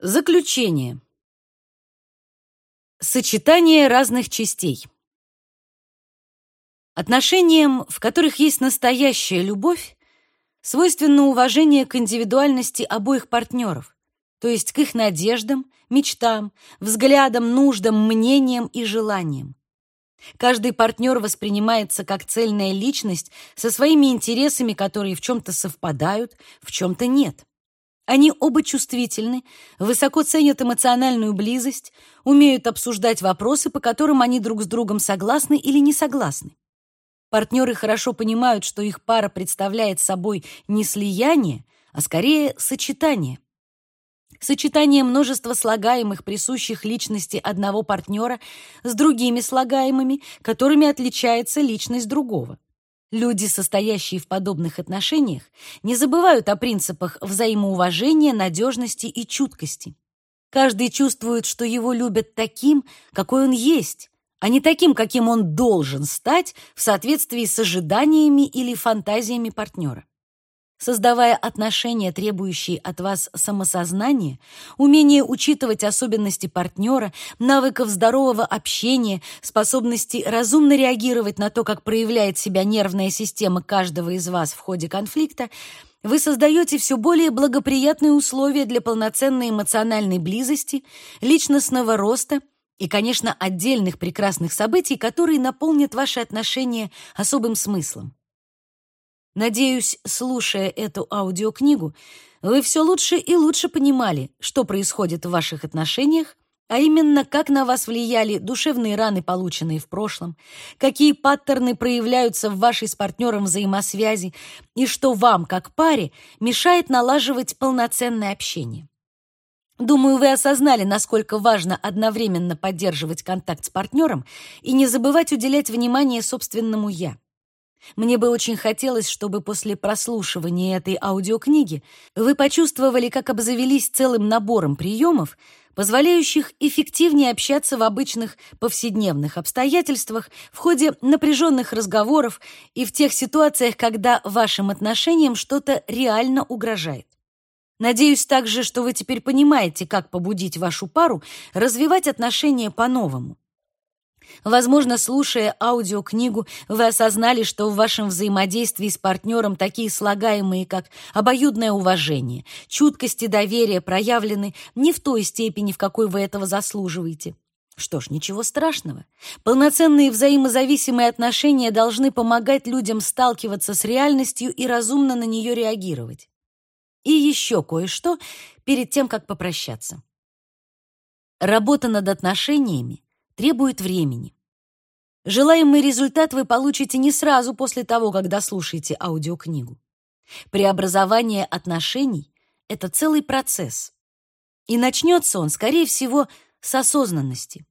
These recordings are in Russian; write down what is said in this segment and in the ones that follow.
Заключение. Сочетание разных частей. Отношениям, в которых есть настоящая любовь, свойственно уважение к индивидуальности обоих партнеров, то есть к их надеждам, мечтам, взглядам, нуждам, мнениям и желаниям. Каждый партнер воспринимается как цельная личность со своими интересами, которые в чем-то совпадают, в чем-то нет. Они оба чувствительны, высоко ценят эмоциональную близость, умеют обсуждать вопросы, по которым они друг с другом согласны или не согласны. Партнеры хорошо понимают, что их пара представляет собой не слияние, а скорее сочетание. Сочетание множества слагаемых, присущих личности одного партнера с другими слагаемыми, которыми отличается личность другого. Люди, состоящие в подобных отношениях, не забывают о принципах взаимоуважения, надежности и чуткости. Каждый чувствует, что его любят таким, какой он есть, а не таким, каким он должен стать в соответствии с ожиданиями или фантазиями партнера создавая отношения, требующие от вас самосознания, умение учитывать особенности партнера, навыков здорового общения, способности разумно реагировать на то, как проявляет себя нервная система каждого из вас в ходе конфликта, вы создаете все более благоприятные условия для полноценной эмоциональной близости, личностного роста и, конечно, отдельных прекрасных событий, которые наполнят ваши отношения особым смыслом. Надеюсь, слушая эту аудиокнигу, вы все лучше и лучше понимали, что происходит в ваших отношениях, а именно, как на вас влияли душевные раны, полученные в прошлом, какие паттерны проявляются в вашей с партнером взаимосвязи и что вам, как паре, мешает налаживать полноценное общение. Думаю, вы осознали, насколько важно одновременно поддерживать контакт с партнером и не забывать уделять внимание собственному «я». Мне бы очень хотелось, чтобы после прослушивания этой аудиокниги вы почувствовали, как обзавелись целым набором приемов, позволяющих эффективнее общаться в обычных повседневных обстоятельствах, в ходе напряженных разговоров и в тех ситуациях, когда вашим отношениям что-то реально угрожает. Надеюсь также, что вы теперь понимаете, как побудить вашу пару развивать отношения по-новому. Возможно, слушая аудиокнигу, вы осознали, что в вашем взаимодействии с партнером такие слагаемые, как обоюдное уважение, чуткость и доверие проявлены не в той степени, в какой вы этого заслуживаете. Что ж, ничего страшного. Полноценные взаимозависимые отношения должны помогать людям сталкиваться с реальностью и разумно на нее реагировать. И еще кое-что перед тем, как попрощаться. Работа над отношениями требует времени. Желаемый результат вы получите не сразу после того, как дослушаете аудиокнигу. Преобразование отношений — это целый процесс. И начнется он, скорее всего, с осознанности.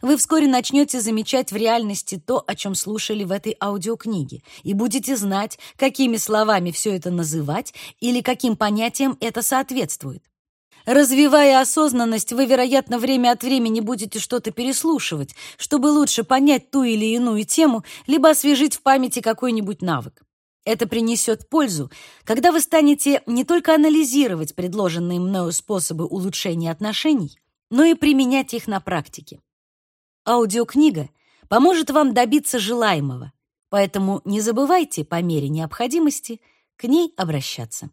Вы вскоре начнете замечать в реальности то, о чем слушали в этой аудиокниге, и будете знать, какими словами все это называть или каким понятиям это соответствует. Развивая осознанность, вы, вероятно, время от времени будете что-то переслушивать, чтобы лучше понять ту или иную тему, либо освежить в памяти какой-нибудь навык. Это принесет пользу, когда вы станете не только анализировать предложенные мною способы улучшения отношений, но и применять их на практике. Аудиокнига поможет вам добиться желаемого, поэтому не забывайте по мере необходимости к ней обращаться.